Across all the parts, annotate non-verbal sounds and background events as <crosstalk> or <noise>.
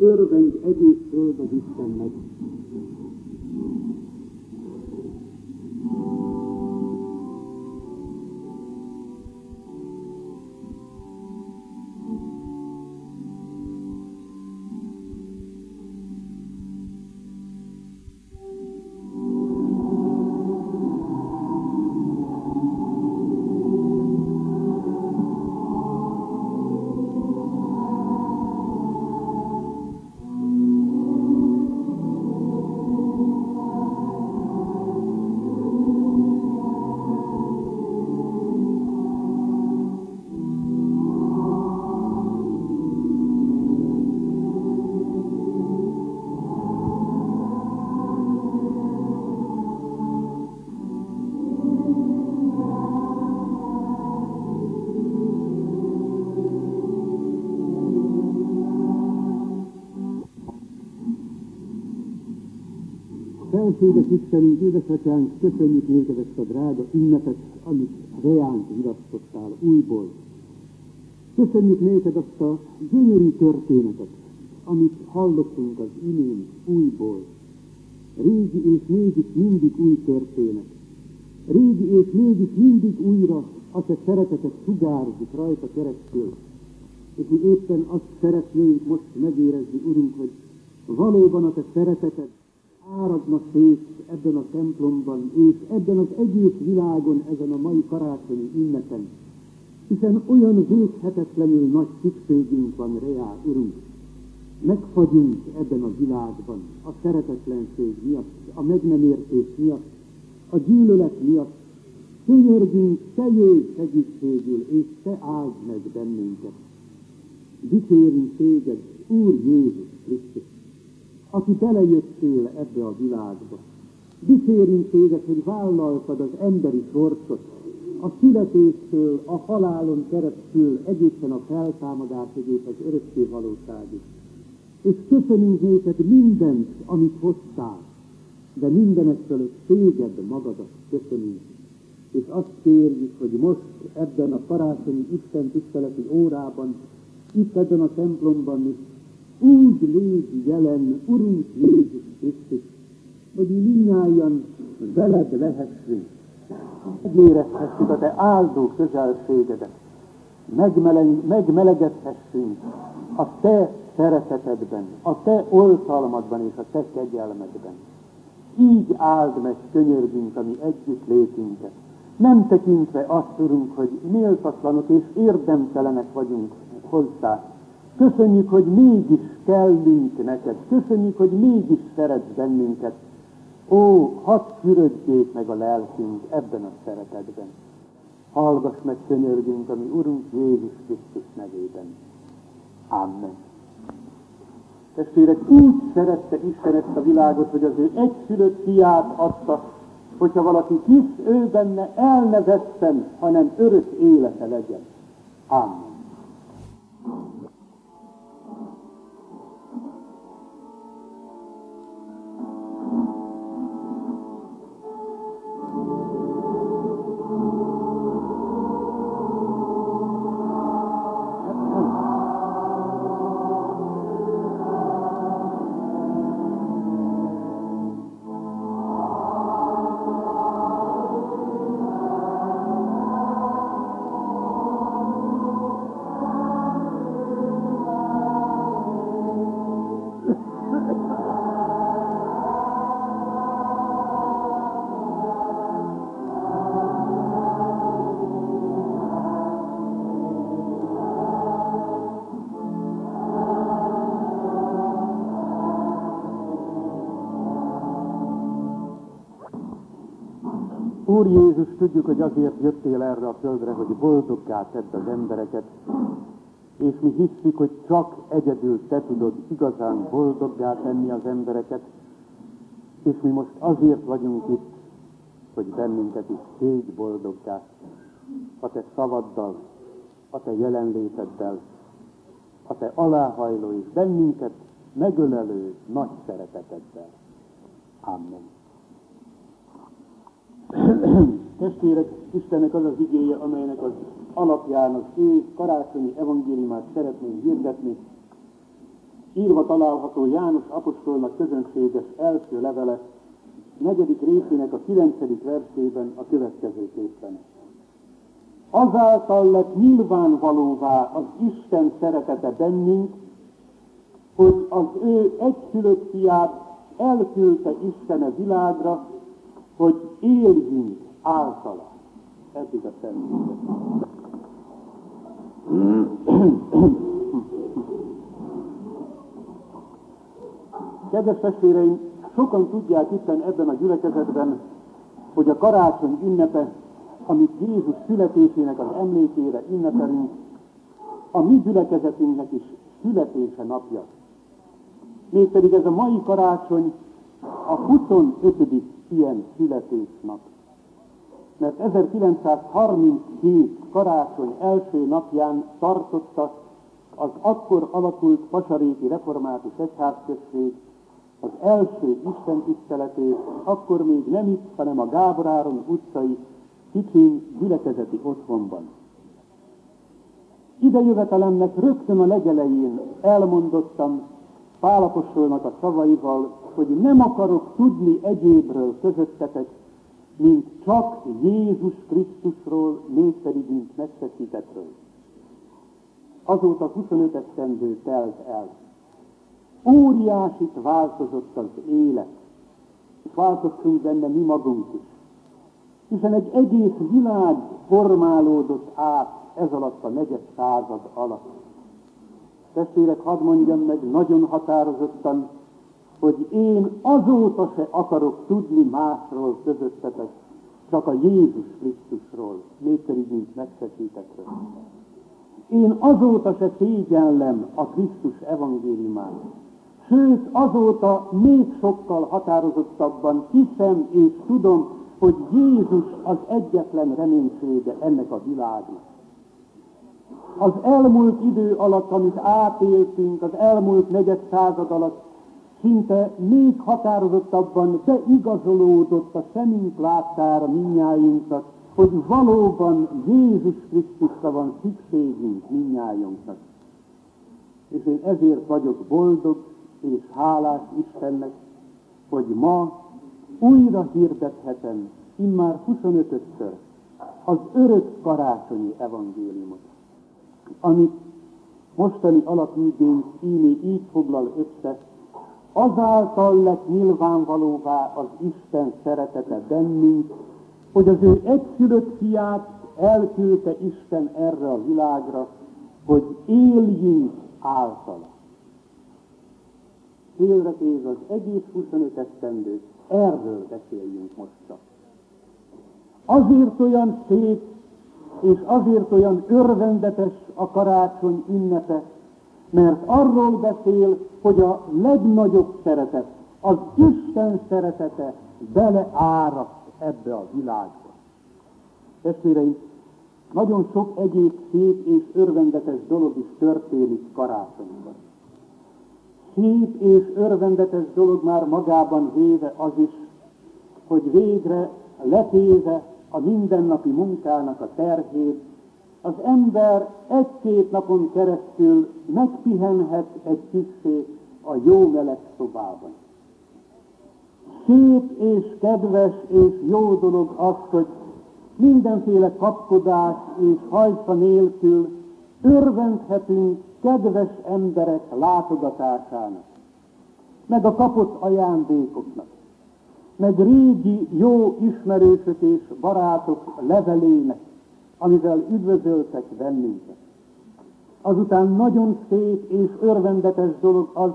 örvend egész föld az Istennek. Felséges Istenünk, édesatyánk, köszönjük néked ezt a drága ünnepet, amit rejánk virasztottál újból. Köszönjük néked azt a gyönyörű történetet, amit hallottunk az imént újból. Régi és mégis mindig új történet. Régi és mégis mindig újra a te szeretetet sugárzik rajta keresztül. És mi éppen azt szeretnénk most megérezni, Urunk, hogy valóban a te szereteted áradna szét ebben a templomban, és ebben az egész világon, ezen a mai karácsonyi ünnepen. Hiszen olyan véghetetlenül nagy szükségünk van reá, Urunk. Megfagyunk ebben a világban a szeretetlenség miatt, a meg nem értés miatt, a gyűlölet miatt. Könyörgünk, Te jöjj segítségül, és Te áld meg bennünket. Dicsérünk Téged, Úr Jézus Krisztus aki belejöttél ebbe a világba. Dicsérünk téged, hogy vállaltad az emberi sorsot, a születéstől, a halálon keresztül, egészen a feltámadásig az örökké valóságig. És köszönünk néked mindent, amit hoztál, de mindenek fölött téged magadat köszönünk. És azt kérjük, hogy most ebben a karácsonyi Isten tiszteleti órában, itt ebben a templomban is úgy légy jelen, Urunk Jézus Krisztus, hogy mi minnyáján veled lehessünk. Megérezhessük a te áldó közelségedet, Megmeleg, megmelegedhessünk a te szeretetedben, a te oltalmadban és a te kegyelmedben. Így áld meg, könyörgünk a mi együtt létünket. Nem tekintve azt, Urunk, hogy méltatlanok és érdemtelenek vagyunk hozzá, Köszönjük, hogy mégis kellünk neked. Köszönjük, hogy mégis szeretsz bennünket. Ó, hadd fürödjék meg a lelkünk ebben a szeretetben. Hallgass meg, könyörgünk, ami Urunk Jézus Krisztus nevében. Amen. Testvérek, úgy szerette Isten ezt a világot, hogy az ő egyszülött fiát adta, hogyha valaki hisz ő benne, el ne vesszen, hanem örök élete legyen. Amen. Úr Jézus, tudjuk, hogy azért jöttél erre a földre, hogy boldoggá tedd az embereket, és mi hisszük, hogy csak egyedül te tudod igazán boldoggá tenni az embereket, és mi most azért vagyunk itt, hogy bennünket is tégy boldoggá a te szavaddal, a te jelenléteddel, a te aláhajló és bennünket megölelő nagy szereteteddel. Amen. Testvérek, Istennek az az igéje, amelynek az alapján az ő karácsonyi evangéliumát szeretnénk hirdetni. írva található János apostolnak közönséges első levele, negyedik részének a kilencedik versében a következőképpen. Azáltal lett nyilvánvalóvá az Isten szeretete bennünk, hogy az ő egyszülött fiát elküldte a világra, hogy éljünk általa. Eddig a szent Kedves testvéreim, sokan tudják itt ebben a gyülekezetben, hogy a karácsony ünnepe, amit Jézus születésének az emlékére ünnepelünk, a mi gyülekezetünknek is születése napja. Mégpedig ez a mai karácsony a 25. ilyen születésnap. Mert 1937 karácsony első napján tartotta az akkor alakult Pasaréti Református Egyházközség az első Isten tiszteletét, akkor még nem itt, hanem a Gábor Áron utcai kicsin gyülekezeti otthonban. Idejövetelemnek rögtön a legelején elmondottam Pálapostolnak a szavaival, hogy nem akarok tudni egyébről közöttetek, mint csak Jézus Krisztusról, mégpedig mint megszesítettről. Azóta 25 esztendő telt el. Óriásit változott az élet, és változtunk benne mi magunk is. Hiszen egy egész világ formálódott át ez alatt a negyed század alatt. Testvérek, hadd mondjam meg nagyon határozottan, hogy én azóta se akarok tudni másról közöttetek, csak a Jézus Krisztusról, mégpedig mint megszesítetről. Én azóta se szégyellem a Krisztus evangéliumát. Sőt, azóta még sokkal határozottabban hiszem és tudom, hogy Jézus az egyetlen reménysége ennek a világnak. Az elmúlt idő alatt, amit átéltünk, az elmúlt negyed század alatt, szinte még határozottabban beigazolódott a szemünk láttára minnyájunknak, hogy valóban Jézus Krisztusra van szükségünk minnyájunknak. És én ezért vagyok boldog és hálás Istennek, hogy ma újra hirdethetem, immár 25-ször az örök karácsonyi evangéliumot, amit mostani alapigény íni így foglal össze, azáltal lett nyilvánvalóvá az Isten szeretete bennünk, hogy az ő egyszülött fiát elküldte Isten erre a világra, hogy éljünk általa. Félretéz az egész 25 esztendő, erről beszéljünk most csak. Azért olyan szép és azért olyan örvendetes a karácsony ünnepe, mert arról beszél, hogy a legnagyobb szeretet, az Isten szeretete beleáradt ebbe a világba. Testvéreim, nagyon sok egyéb szép és örvendetes dolog is történik karácsonyban. Szép és örvendetes dolog már magában véve az is, hogy végre letéve a mindennapi munkának a terhét, az ember egy-két napon keresztül megpihenhet egy kicsit a jó meleg szobában. Szép és kedves és jó dolog az, hogy mindenféle kapkodás és hajsza nélkül örvendhetünk kedves emberek látogatásának, meg a kapott ajándékoknak, meg régi jó ismerősök és barátok levelének, amivel üdvözöltek bennünket. Azután nagyon szép és örvendetes dolog az,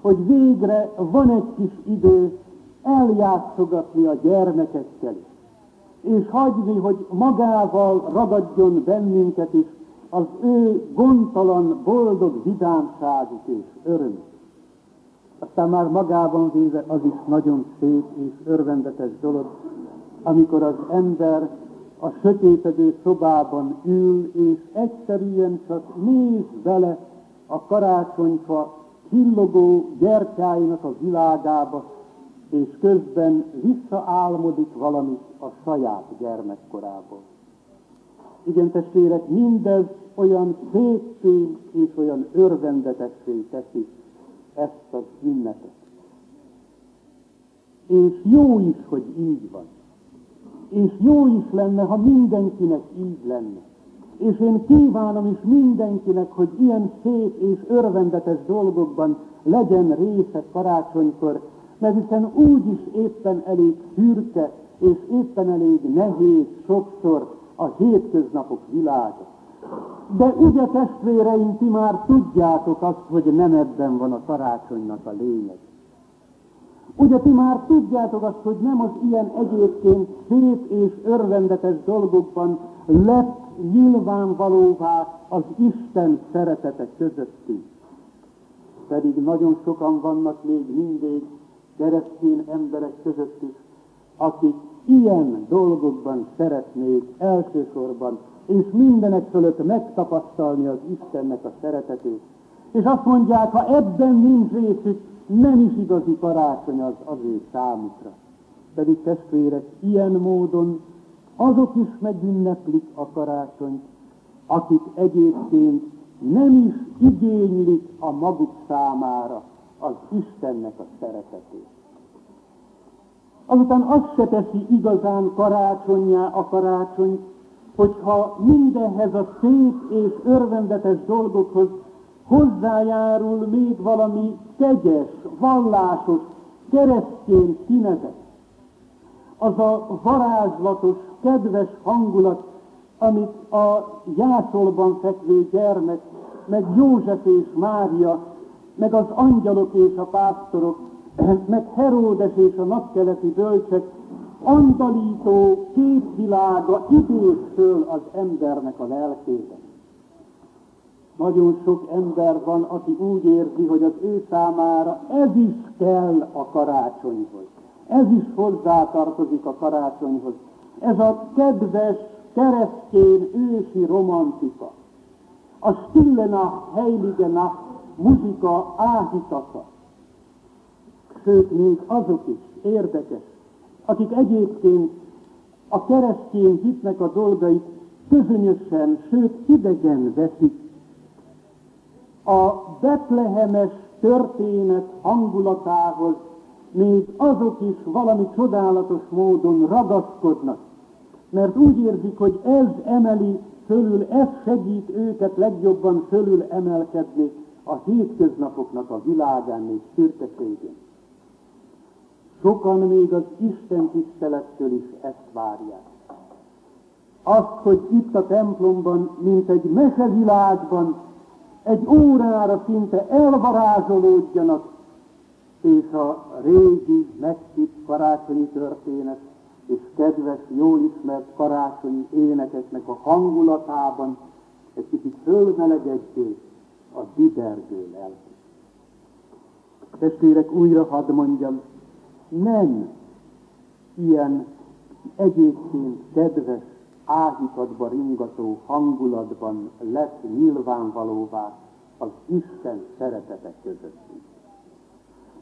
hogy végre van egy kis idő eljátszogatni a gyermekekkel is, és hagyni, hogy magával ragadjon bennünket is az ő gondtalan, boldog vidámságuk és örömük. Aztán már magában véve az is nagyon szép és örvendetes dolog, amikor az ember a sötétedő szobában ül, és egyszerűen csak néz bele a karácsonyfa csillogó gyertyáinak a világába, és közben visszaálmodik valamit a saját gyermekkorából. Igen, testvérek, mindez olyan szépé és olyan örvendetessé teszi ezt az ünnepet. És jó is, hogy így van. És jó is lenne, ha mindenkinek így lenne. És én kívánom is mindenkinek, hogy ilyen szép és örvendetes dolgokban legyen része karácsonykor, mert hiszen úgy is éppen elég szürke, és éppen elég nehéz sokszor a hétköznapok világa. De ugye testvéreim, ti már tudjátok azt, hogy nem ebben van a karácsonynak a lényeg. Ugye ti már tudjátok azt, hogy nem az ilyen egyébként szép és örvendetes dolgokban lett nyilvánvalóvá az Isten szeretete közöttünk. Pedig nagyon sokan vannak még mindig keresztény emberek között is, akik ilyen dolgokban szeretnék elsősorban és mindenek fölött megtapasztalni az Istennek a szeretetét. És azt mondják, ha ebben nincs részük, nem is igazi karácsony az az ő számukra. Pedig testvérek, ilyen módon azok is megünneplik a karácsonyt, akik egyébként nem is igénylik a maguk számára az Istennek a szeretetét. Azután azt se teszi igazán karácsonyá a karácsonyt, hogyha mindenhez a szép és örvendetes dolgokhoz hozzájárul még valami kegyes, vallásos, keresztény színezet. Az a varázslatos, kedves hangulat, amit a jászolban fekvő gyermek, meg József és Mária, meg az angyalok és a pásztorok, <clears throat> meg Heródes és a napkeleti bölcsek andalító képvilága idéz föl az embernek a lelkében. Nagyon sok ember van, aki úgy érzi, hogy az ő számára ez is kell a karácsonyhoz. Ez is hozzátartozik a karácsonyhoz. Ez a kedves, keresztény, ősi romantika. A Stille Nacht, Heilige Nacht muzika áhítata. Sőt, még azok is érdekes, akik egyébként a keresztény hitnek a dolgait közönösen, sőt idegen veszik. A betlehemes történet hangulatához még azok is valami csodálatos módon ragaszkodnak, mert úgy érzik, hogy ez emeli fölül, ez segít őket legjobban fölül emelkedni a hétköznapoknak a világán és szürkeségén. Sokan még az Isten tisztelettől is ezt várják. Azt, hogy itt a templomban, mint egy mesevilágban, egy órára szinte elvarázsolódjanak, és a régi, meghitt karácsonyi történet és kedves, jól ismert karácsonyi énekeknek a hangulatában egy kicsit fölmelegedjék a didergő lelki. Testvérek, újra hadd mondjam, nem ilyen egyébként kedves, áhítatba ringató hangulatban lett nyilvánvalóvá az Isten szeretete közöttünk.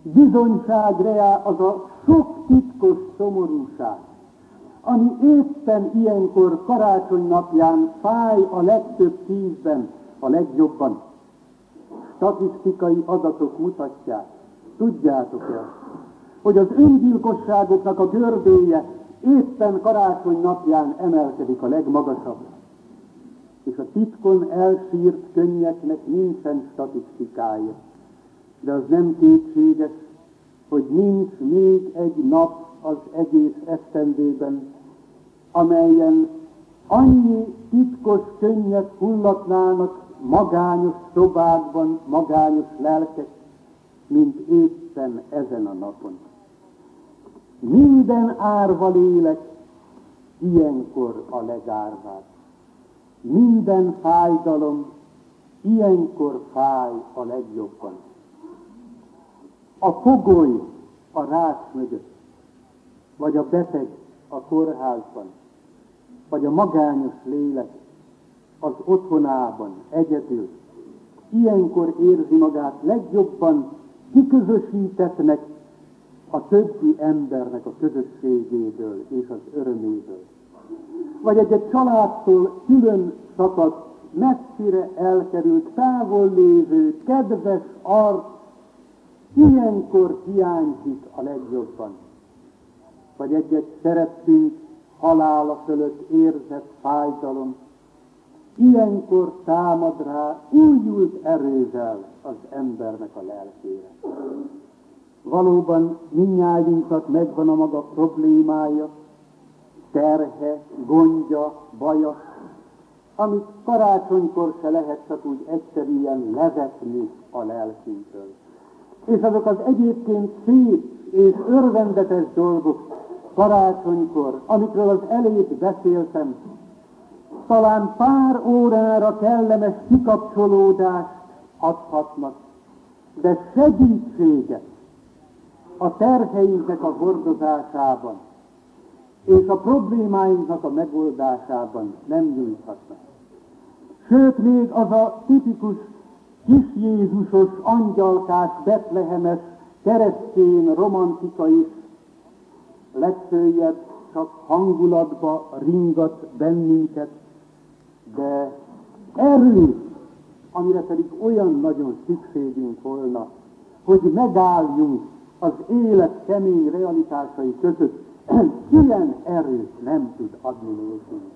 Bizonyság az a sok titkos szomorúság, ami éppen ilyenkor karácsony napján fáj a legtöbb tízben, a legjobban. Statisztikai adatok mutatják, tudjátok-e, hogy az öngyilkosságoknak a görbéje éppen karácsony napján emelkedik a legmagasabb. És a titkon elsírt könnyeknek nincsen statisztikája. De az nem kétséges, hogy nincs még egy nap az egész esztendőben, amelyen annyi titkos könnyek hullatnának magányos szobákban, magányos lelkek, mint éppen ezen a napon. Minden árva lélek ilyenkor a legárvább. Minden fájdalom ilyenkor fáj a legjobban. A fogoly a rács mögött, vagy a beteg a kórházban, vagy a magányos lélek az otthonában, egyedül. Ilyenkor érzi magát legjobban kiközösítetnek a többi embernek a közösségéből és az öröméből. Vagy egy-egy családtól külön szakadt, messzire elkerült, távol lévő, kedves arc, Ilyenkor hiányzik a legjobban. Vagy egy-egy szerettünk halála fölött érzett fájdalom. Ilyenkor támad rá újult erővel az embernek a lelkére. Valóban minnyájunkat megvan a maga problémája, terhe, gondja, baja, amit karácsonykor se lehet csak úgy egyszerűen levetni a lelkünkről. És azok az egyébként szép és örvendetes dolgok karácsonykor, amikről az elég beszéltem, talán pár órára kellemes kikapcsolódást adhatnak, de segítséget a terheinknek a hordozásában és a problémáinknak a megoldásában nem nyújthatnak. Sőt, még az a tipikus kis Jézusos, angyalkás, betlehemes, keresztény romantika is legfőjebb csak hangulatba ringat bennünket, de erő, amire pedig olyan nagyon szükségünk volna, hogy megálljunk az élet kemény realitásai között, <clears throat> ilyen erőt nem tud adni nékünk.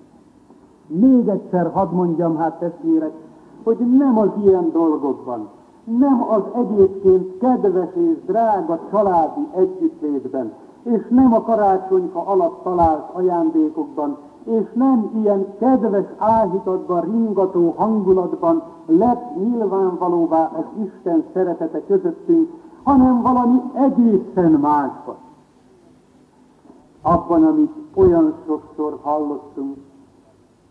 Még egyszer hadd mondjam hát testvérek, hogy nem az ilyen dolgokban, nem az egyébként kedves és drága családi együttlétben, és nem a karácsonyfa alatt talált ajándékokban, és nem ilyen kedves áhítatban, ringató hangulatban lett nyilvánvalóvá az Isten szeretete közöttünk, hanem valami egészen másban. Abban, amit olyan sokszor hallottunk,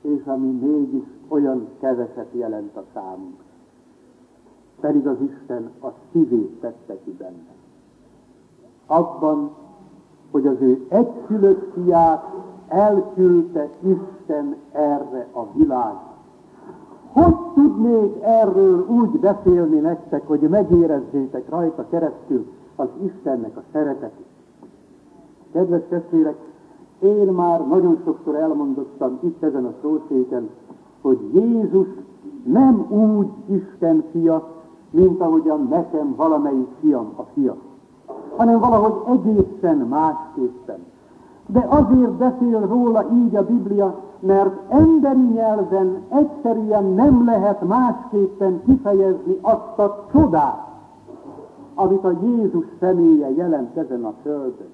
és ami mégis olyan keveset jelent a számunkra. Pedig az Isten a szívét tette ki benne. Abban, hogy az ő egyszülött fiát elküldte Isten erre a világra. Tudnék erről úgy beszélni nektek, hogy megérezzétek rajta keresztül az Istennek a szeretetét? Kedves testvérek, én már nagyon sokszor elmondottam itt ezen a szószéken, hogy Jézus nem úgy Isten fia, mint ahogyan nekem valamelyik fiam a fia, hanem valahogy egészen másképpen. De azért beszél róla így a Biblia, mert emberi nyelven egyszerűen nem lehet másképpen kifejezni azt a csodát, amit a Jézus személye jelent ezen a földön.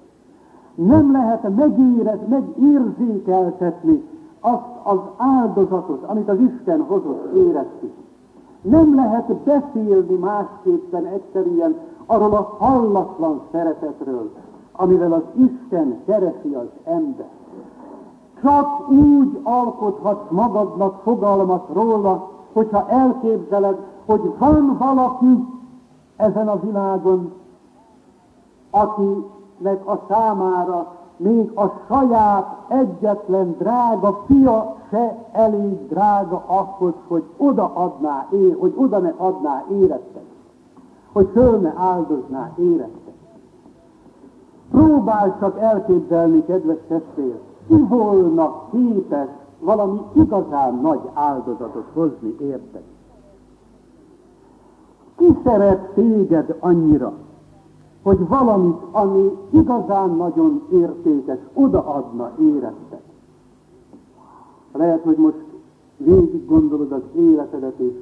Nem lehet megérez, megérzékeltetni azt az áldozatot, amit az Isten hozott éreztük. Nem lehet beszélni másképpen egyszerűen arról a hallatlan szeretetről, amivel az Isten keresi az ember. Csak úgy alkothatsz magadnak fogalmat róla, hogyha elképzeled, hogy van valaki ezen a világon, akinek a számára még a saját egyetlen drága fia se elég drága ahhoz, hogy odaadná, hogy oda ne adná érettet, hogy föl ne áldozná érettet. Próbálj csak elképzelni, kedves testvér, ki volna képes valami igazán nagy áldozatot hozni érted? Ki szeret téged annyira, hogy valamit, ami igazán nagyon értékes, odaadna érette. Lehet, hogy most végig gondolod az életedet, és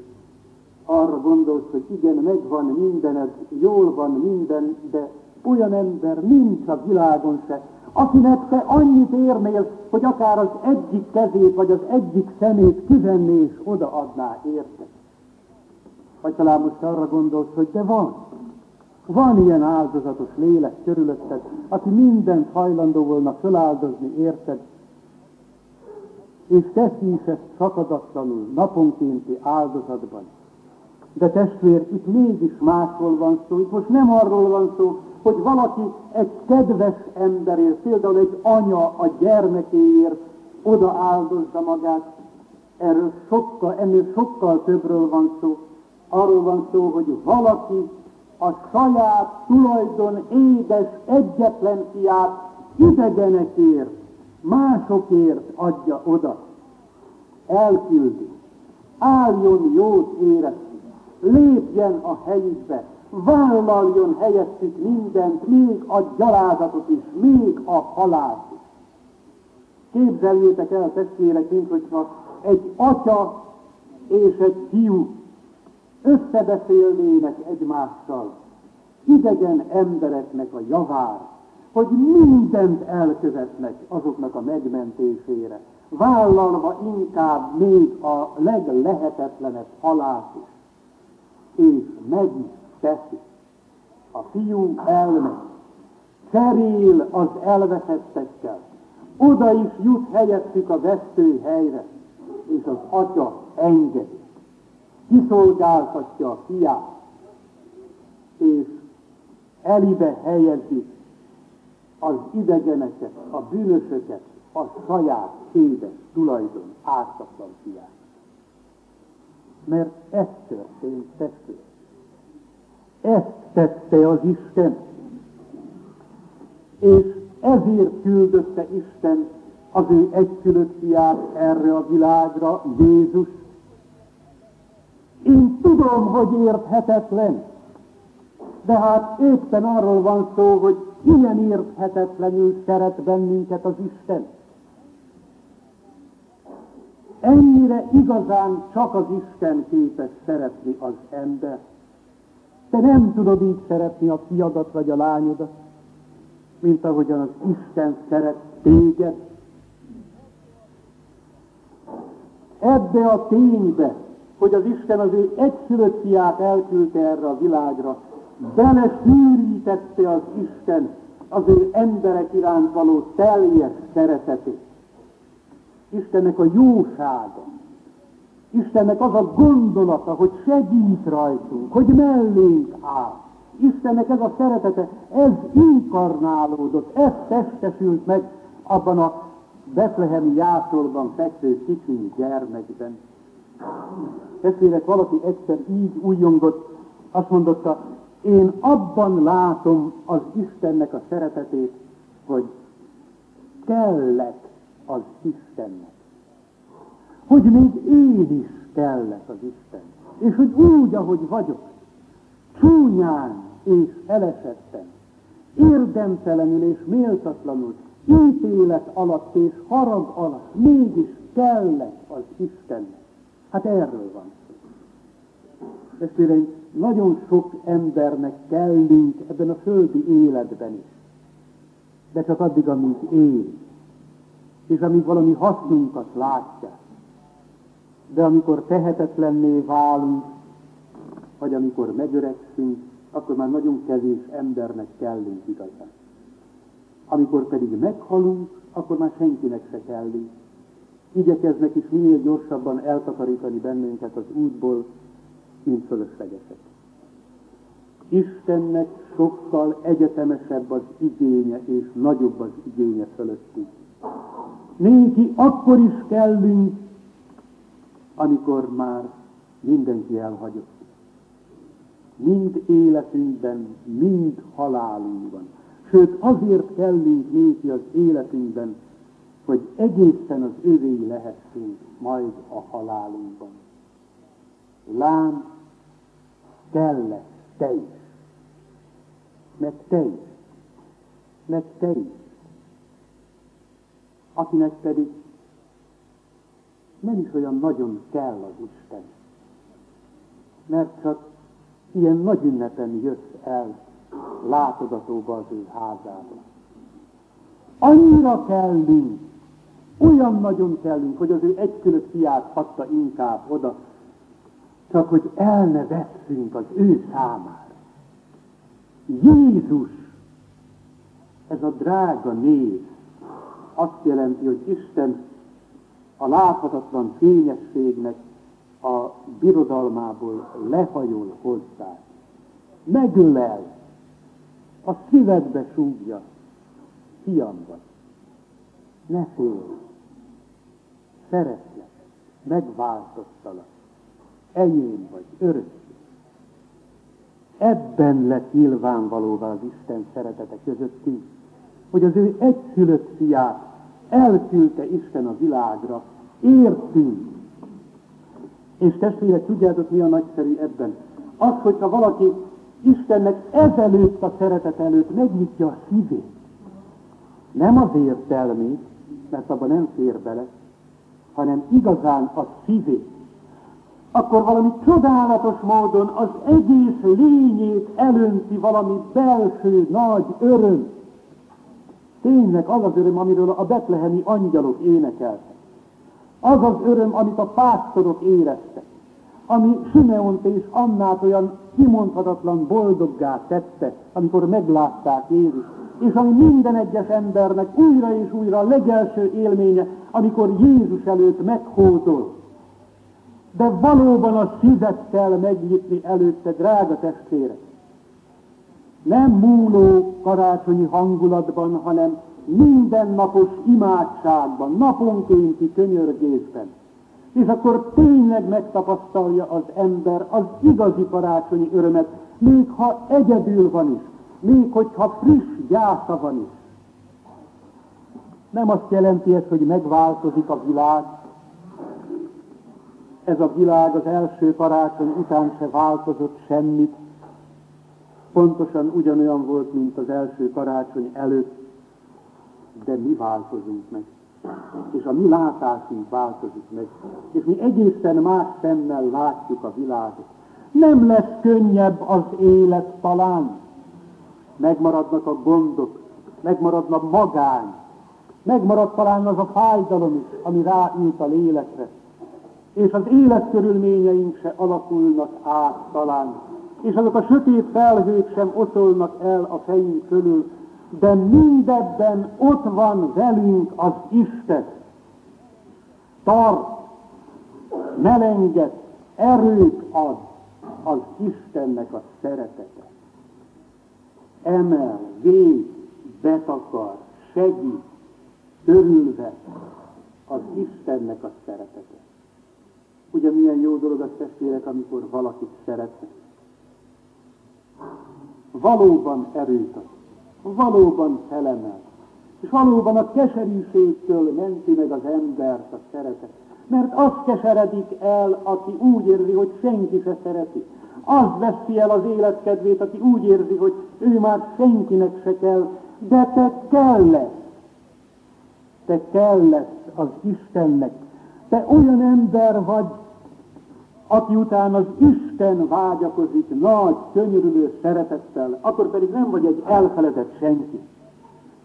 arra gondolsz, hogy igen, megvan mindened, jól van minden, de olyan ember nincs a világon se, akinek te annyit érnél, hogy akár az egyik kezét, vagy az egyik szemét kivenné és odaadná érte. Vagy talán most arra gondolsz, hogy de van. Van ilyen áldozatos lélek körülötted, aki mindent hajlandó volna feláldozni, érted? És teszi is ezt szakadatlanul, naponkénti áldozatban. De testvér, itt mégis másról van szó. Itt most nem arról van szó, hogy valaki egy kedves emberért, például egy anya a gyermekéért oda áldozza magát. Erről sokkal, ennél sokkal többről van szó. Arról van szó, hogy valaki a saját tulajdon édes egyetlen fiát idegenekért, másokért adja oda. Elküldi. Álljon jót érezni. Lépjen a helyükbe. vállaljon helyettük mindent, még a gyalázatot is, még a halált is. Képzeljétek el, testvérek, mint hogyha egy atya és egy fiú összebeszélnének egymással, idegen embereknek a javára, hogy mindent elkövetnek azoknak a megmentésére, vállalva inkább még a leglehetetlenebb halált is. És meg is teszi. A fiú elmegy, cserél az elveszettekkel, oda is jut helyettük a vesztő helyre, és az atya engedi. Kiszolgáltatja a fiát, és elibe helyezi az idegeneket, a bűnösöket, a saját édes tulajdon fiát. Mert ez történt testvére. Ezt tette az Isten. És ezért küldötte Isten az ő egyszülött fiát erre a világra, Jézus. Én tudom, hogy érthetetlen, de hát éppen arról van szó, hogy ilyen érthetetlenül szeret bennünket az Isten. Ennyire igazán csak az Isten képes szeretni az ember. Te nem tudod így szeretni a fiadat vagy a lányodat, mint ahogyan az Isten szeret téged. Ebbe a ténybe, hogy az Isten az ő egyszülött fiát elküldte erre a világra, beleszűrítette az Isten az ő emberek iránt való teljes szeretetét. Istennek a jósága, Istennek az a gondolata, hogy segít rajtunk, hogy mellénk áll. Istennek ez a szeretete, ez inkarnálódott, ez testesült meg abban a betlehemi jászolban fekvő kicsi gyermekben. Testvérek, valaki egyszer így újjongott, azt mondotta, én abban látom az Istennek a szeretetét, hogy kellek az Istennek hogy még én is kellek az Isten. És hogy úgy, ahogy vagyok, csúnyán és elesetten, érdemtelenül és méltatlanul, ítélet alatt és harag alatt mégis kellek az Istennek. Hát erről van szó. Testvéreim, nagyon sok embernek kellünk ebben a földi életben is. De csak addig, amíg él, és amíg valami hasznunkat látják de amikor tehetetlenné válunk, vagy amikor megöregszünk, akkor már nagyon kevés embernek kellünk igazán. Amikor pedig meghalunk, akkor már senkinek se kellünk. Igyekeznek is minél gyorsabban eltakarítani bennünket az útból, mint fölöslegesek. Istennek sokkal egyetemesebb az igénye, és nagyobb az igénye fölöttünk. Néki akkor is kellünk, amikor már mindenki elhagyott. Mind életünkben, mind halálunkban. Sőt, azért kellünk néki az életünkben, hogy egészen az övé lehessünk majd a halálunkban. Lám, kellett te is. Meg te is. Meg te is. Akinek pedig nem is olyan nagyon kell az Isten. Mert csak ilyen nagy ünnepen jössz el látogatóba az ő házába. Annyira kellünk, olyan nagyon kellünk, hogy az ő egykülött fiát adta inkább oda, csak hogy el ne veszünk az ő számára. Jézus, ez a drága név, azt jelenti, hogy Isten a láthatatlan fényességnek a birodalmából lehajol hozzá. Megölel, a szívedbe súgja, fiam vagy. Ne félj, szeretlek, megváltoztalak, enyém vagy, örökké. Ebben lett nyilvánvalóvá az Isten szeretete közöttünk, hogy az ő egyszülött fiát elküldte Isten a világra, értünk. És testvérek, tudjátok mi a nagyszerű ebben? Az, hogyha valaki Istennek ezelőtt a szeretet előtt megnyitja a szívét. Nem az értelmét, mert abban nem fér bele, hanem igazán a szívét. Akkor valami csodálatos módon az egész lényét elönti valami belső nagy öröm. Tényleg az az öröm, amiről a betlehemi angyalok énekeltek. Az az öröm, amit a pásztorok éreztek ami Simeont és Annát olyan kimondhatatlan boldoggá tette, amikor meglátták Jézus, és ami minden egyes embernek újra és újra a legelső élménye, amikor Jézus előtt meghódol. De valóban a szívet kell megnyitni előtte, drága testvérek. Nem múló karácsonyi hangulatban, hanem mindennapos imádságban, naponkénti könyörgésben és akkor tényleg megtapasztalja az ember az igazi karácsonyi örömet, még ha egyedül van is, még hogyha friss gyásza van is. Nem azt jelenti ez, hogy megváltozik a világ. Ez a világ az első karácsony után se változott semmit. Pontosan ugyanolyan volt, mint az első karácsony előtt, de mi változunk meg. És a mi látásunk változik meg, és mi egészen más szemmel látjuk a világot. Nem lesz könnyebb az élet talán, megmaradnak a gondok, megmaradna magány, megmarad talán az a fájdalom is, ami ráült a lélekre, és az életkörülményeink se alakulnak át talán, és azok a sötét felhők sem oszolnak el a fejünk fölül, de mindebben ott van velünk az Isten. Tart, melenget, erőt ad az Istennek a szeretete. Emel, véd, betakar, segít, törülve az Istennek a szeretete. Ugye milyen jó dolog a testvérek, amikor valakit szeretnek. Valóban erőt ad valóban felemel. És valóban a keserűségtől menti meg az embert a szeretet. Mert az keseredik el, aki úgy érzi, hogy senki se szereti. Az veszi el az életkedvét, aki úgy érzi, hogy ő már senkinek se kell, de te kell lesz. Te kell lesz az Istennek. Te olyan ember vagy, aki után az Isten vágyakozik nagy, könyörülő szeretettel, akkor pedig nem vagy egy elfeledett senki.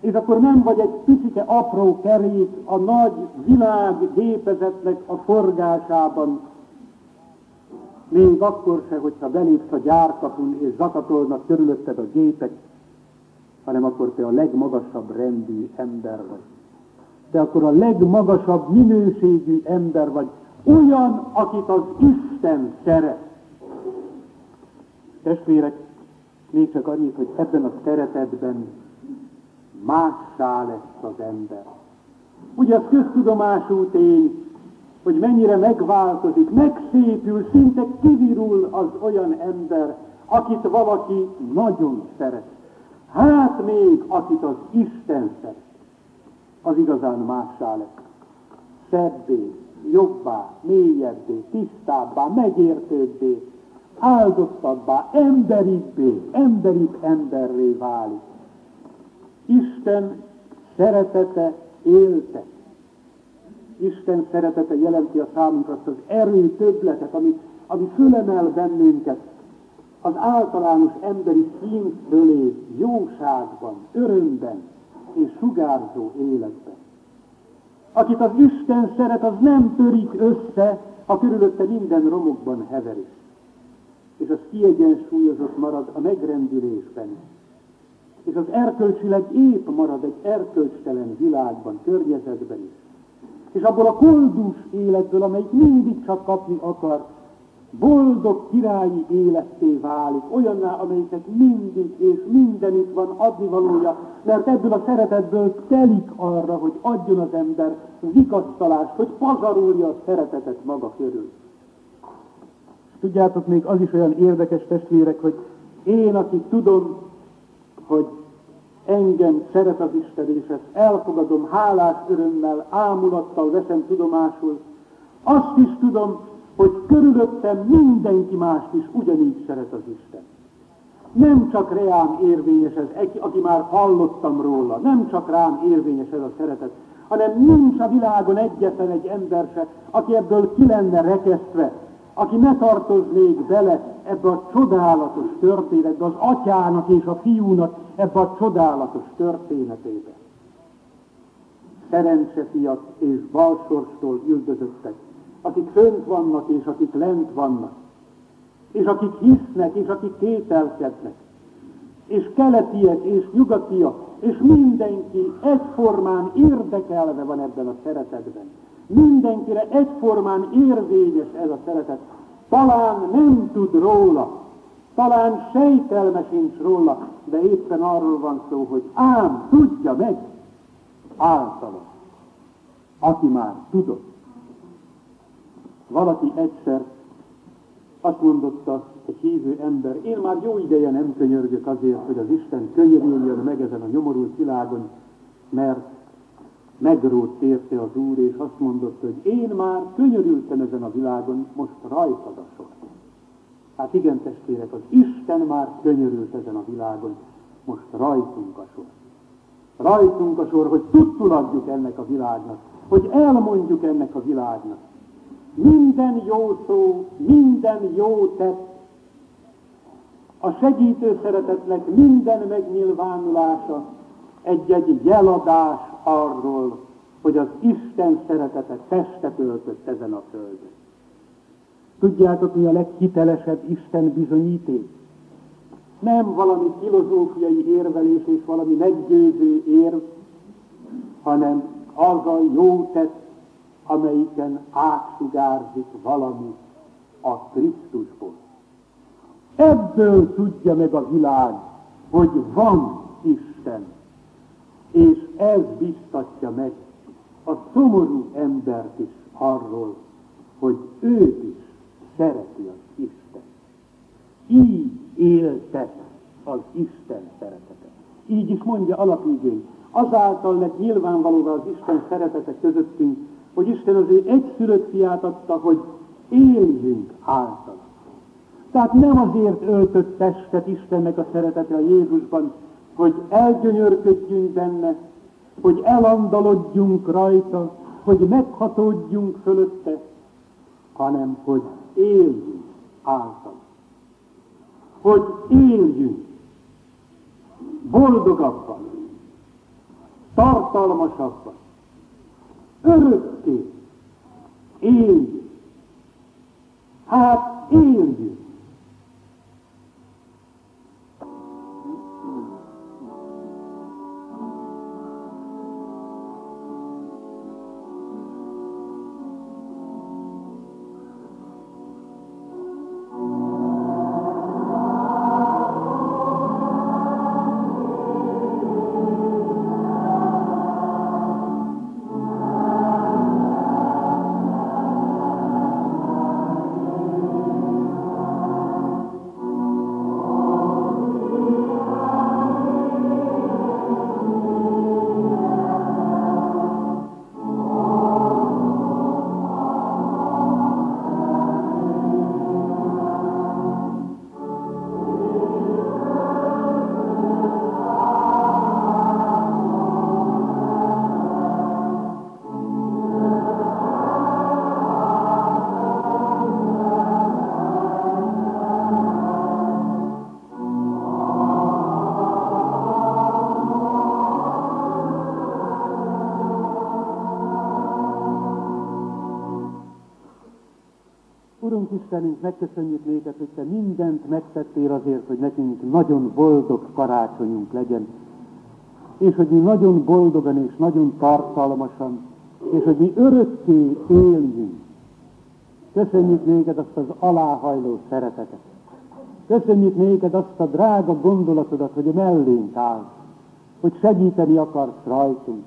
És akkor nem vagy egy picike apró kerék a nagy világ gépezetnek a forgásában, még akkor se, hogyha belépsz a gyárkapun és zakatolnak körülötted a gépek, hanem akkor te a legmagasabb rendű ember vagy. Te akkor a legmagasabb minőségű ember vagy, olyan, akit az Isten szeret. Testvérek, még csak annyit, hogy ebben a szeretetben mássá lesz az ember. Ugye az köztudomású tény, hogy mennyire megváltozik, megszépül, szinte kivirul az olyan ember, akit valaki nagyon szeret. Hát még, akit az Isten szeret, az igazán mássá lesz. Szebbé, jobbá, mélyebbé, tisztábbá, megértőbbé, áldottabbá, emberibbé, emberibb emberré válik. Isten szeretete élte. Isten szeretete jelenti a számunkra azt az erő többletet, ami, ami fölemel bennünket az általános emberi szín fölé, jóságban, örömben és sugárzó életben. Akit az Isten szeret, az nem törik össze, ha körülötte minden romokban heverik. És az kiegyensúlyozott marad a megrendülésben. És az erkölcsileg épp marad egy erkölcstelen világban, környezetben is. És abból a koldus életből, amelyik mindig csak kapni akar, boldog királyi életté válik, olyanná, amelyiknek mindig és mindenütt van adnivalója, mert ebből a szeretetből telik arra, hogy adjon az ember vikasztalást, hogy pazarolja a szeretetet maga körül. Tudjátok, még az is olyan érdekes testvérek, hogy én, aki tudom, hogy engem szeret az Isten, és ezt elfogadom hálás örömmel, ámulattal veszem tudomásul, azt is tudom, hogy körülöttem mindenki mást is ugyanígy szeret az Isten. nem csak reám érvényes ez, aki már hallottam róla, nem csak rám érvényes ez a szeretet, hanem nincs a világon egyetlen egy ember se, aki ebből ki lenne rekesztve, aki ne tartoznék bele ebbe a csodálatos történetbe, az atyának és a fiúnak ebbe a csodálatos történetébe. Szerencsefiak és balsorstól üldözöttek, akik fönt vannak és akik lent vannak, és akik hisznek és akik kételkednek, és keletiek és nyugatiak, és mindenki egyformán érdekelve van ebben a szeretetben. Mindenkire egyformán érvényes ez a szeretet. Talán nem tud róla, talán sejtelme sincs róla, de éppen arról van szó, hogy ám tudja meg általa, aki már tudott. Valaki egyszer azt mondotta egy hívő ember, én már jó ideje nem könyörgök azért, hogy az Isten könyörüljön meg ezen a nyomorult világon, mert megrót érte az Úr, és azt mondotta, hogy én már könyörültem ezen a világon, most rajtad a sor. Hát igen, testvérek, az Isten már könyörült ezen a világon, most rajtunk a sor. Rajtunk a sor, hogy tudtul adjuk ennek a világnak, hogy elmondjuk ennek a világnak. Minden jó szó, minden jó tett, a segítő szeretetnek minden megnyilvánulása egy-egy jeladás arról, hogy az Isten szeretete testet öltött ezen a földön. Tudjátok, mi a leghitelesebb Isten bizonyíték? Nem valami filozófiai érvelés és valami meggyőző érv, hanem az a jó tett, amelyiken átsugárzik valami a Krisztusból. Ebből tudja meg a világ, hogy van Isten és ez biztatja meg a szomorú embert is arról, hogy őt is szereti az Isten. Így éltet az Isten szeretete. Így is mondja alapigény. Azáltal lett nyilvánvalóvá az Isten szeretete közöttünk, hogy Isten az ő egyszülött fiát adta, hogy éljünk által. Tehát nem azért öltött testet Istennek a szeretete a Jézusban, hogy elgyönyörködjünk benne, hogy elandalodjunk rajta, hogy meghatódjunk fölötte, hanem hogy éljünk által. Hogy éljünk boldogabban, tartalmasabban, örökké éljünk. Hát éljünk. Istenünk, megköszönjük néked, hogy Te mindent megtettél azért, hogy nekünk nagyon boldog karácsonyunk legyen, és hogy mi nagyon boldogan és nagyon tartalmasan, és hogy mi örökké éljünk. Köszönjük néked azt az aláhajló szeretetet. Köszönjük néked azt a drága gondolatodat, hogy a mellénk áll, hogy segíteni akarsz rajtunk.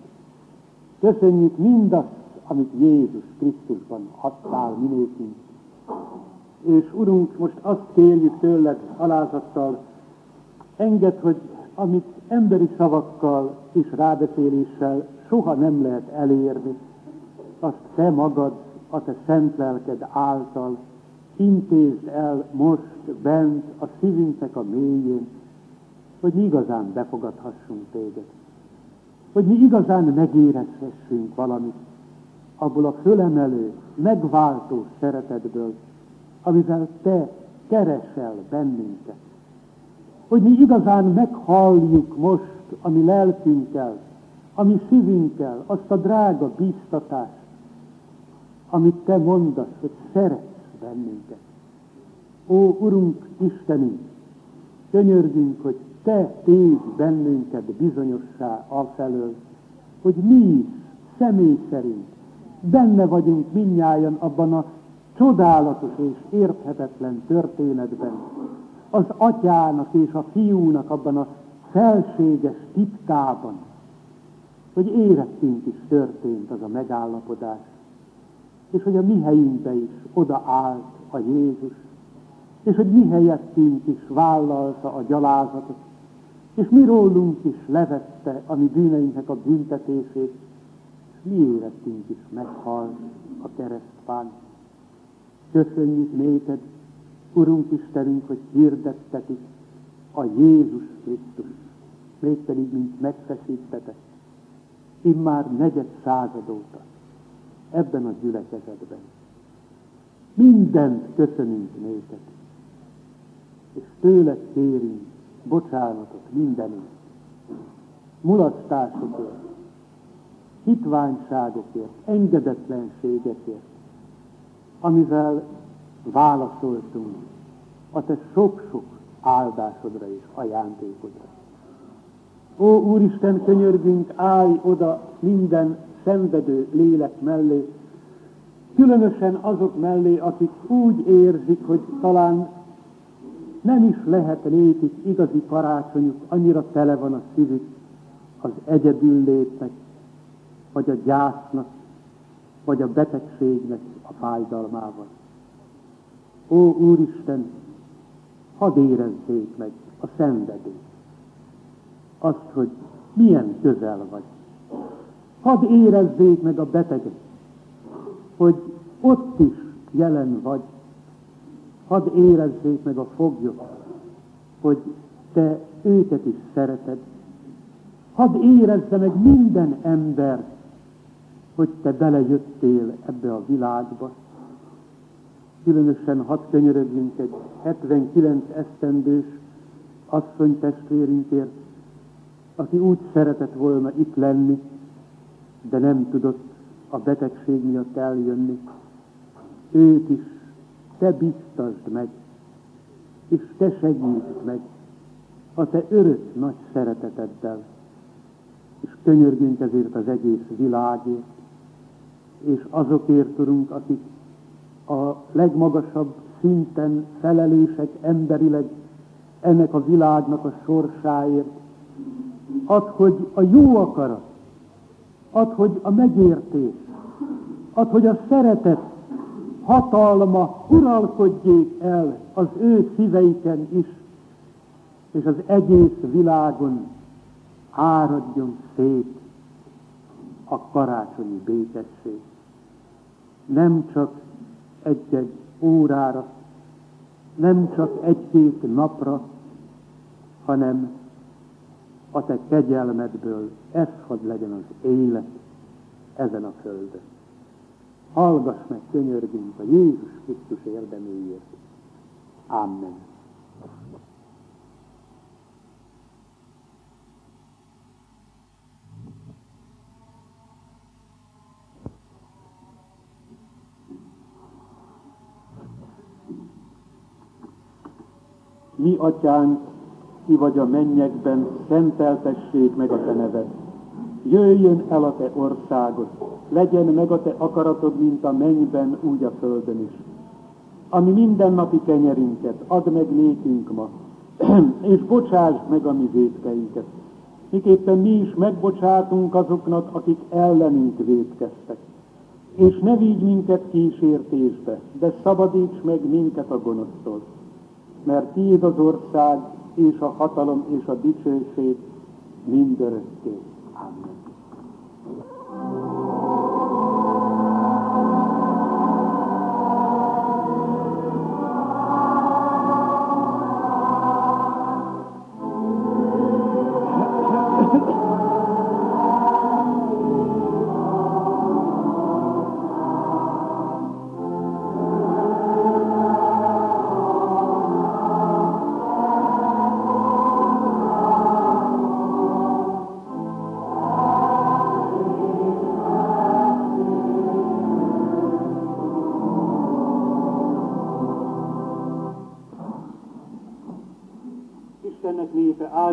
Köszönjük mindazt, amit Jézus Krisztusban adtál minékünk és Urunk, most azt kérjük tőled alázattal, enged, hogy amit emberi szavakkal és rábeszéléssel soha nem lehet elérni, azt te magad, a te szent lelked által intézd el most bent a szívünknek a mélyén, hogy mi igazán befogadhassunk téged. Hogy mi igazán megérezhessünk valamit abból a fölemelő, megváltó szeretetből, amivel te keresel bennünket. Hogy mi igazán meghalljuk most a mi lelkünkkel, a mi szívünkkel azt a drága bíztatást, amit te mondasz, hogy szeretsz bennünket. Ó, Urunk, Istenünk, könyörgünk, hogy te tégy bennünket bizonyossá afelől, hogy mi is személy szerint benne vagyunk minnyáján abban a csodálatos és érthetetlen történetben, az atyának és a fiúnak abban a felséges titkában, hogy érettünk is történt az a megállapodás, és hogy a mi helyünkbe is odaállt a Jézus, és hogy mi helyettünk is vállalta a gyalázatot, és mi rólunk is levette a mi bűneinknek a büntetését, és mi érettünk is meghalt a keresztfán. Köszönjük néked, Urunk Istenünk, hogy hirdettetik a Jézus Krisztus, mégpedig mint megfeszítetek, immár negyed század óta ebben a gyülekezetben. Mindent köszönünk néked, és tőled kérünk bocsánatot mindenért, mulasztásokért, hitványságokért, engedetlenségekért, amivel válaszoltunk a te sok-sok áldásodra és ajándékodra. Ó, Úristen, könyörgünk, állj oda minden szenvedő lélek mellé, különösen azok mellé, akik úgy érzik, hogy talán nem is lehet nékik igazi karácsonyuk, annyira tele van a szívük az egyedül létnek, vagy a gyásznak, vagy a betegségnek a fájdalmával. Ó, Úristen, hadd érezzék meg a szenvedést, azt, hogy milyen közel vagy. Hadd érezzék meg a betegek, hogy ott is jelen vagy. Hadd érezzék meg a foglyok, hogy te őket is szereted. Hadd érezze meg minden ember, hogy te belejöttél ebbe a világba. Különösen hadd könyörögjünk egy 79 esztendős asszony testvérünkért, aki úgy szeretett volna itt lenni, de nem tudott a betegség miatt eljönni. Őt is te biztasd meg, és te segítsd meg a te örök nagy szereteteddel, és könyörgünk ezért az egész világért, és azokért, Urunk, akik a legmagasabb szinten felelősek emberileg ennek a világnak a sorsáért. Ad, hogy a jó akarat, ad, hogy a megértés, ad, hogy a szeretet hatalma uralkodjék el az ő szíveiken is, és az egész világon áradjon szét a karácsonyi békesség. Nem csak egy-egy órára, nem csak egy-két napra, hanem a te kegyelmedből ez hadd legyen az élet ezen a földön. Hallgass meg, könyörgünk a Jézus Krisztus érdeméért. Amen. Mi, atyánk, ki vagy a mennyekben, szenteltessék meg a te neved. Jöjjön el a te országod, legyen meg a te akaratod, mint a mennyben, úgy a földön is. Ami mindennapi kenyerünket, add meg nékünk ma, <clears throat> és bocsásd meg a mi védkeinket. Miképpen mi is megbocsátunk azoknak, akik ellenünk védkeztek. És ne vigy minket kísértésbe, de szabadíts meg minket a gonosztól mert tiéd az ország, és a hatalom, és a dicsőség mindörökké.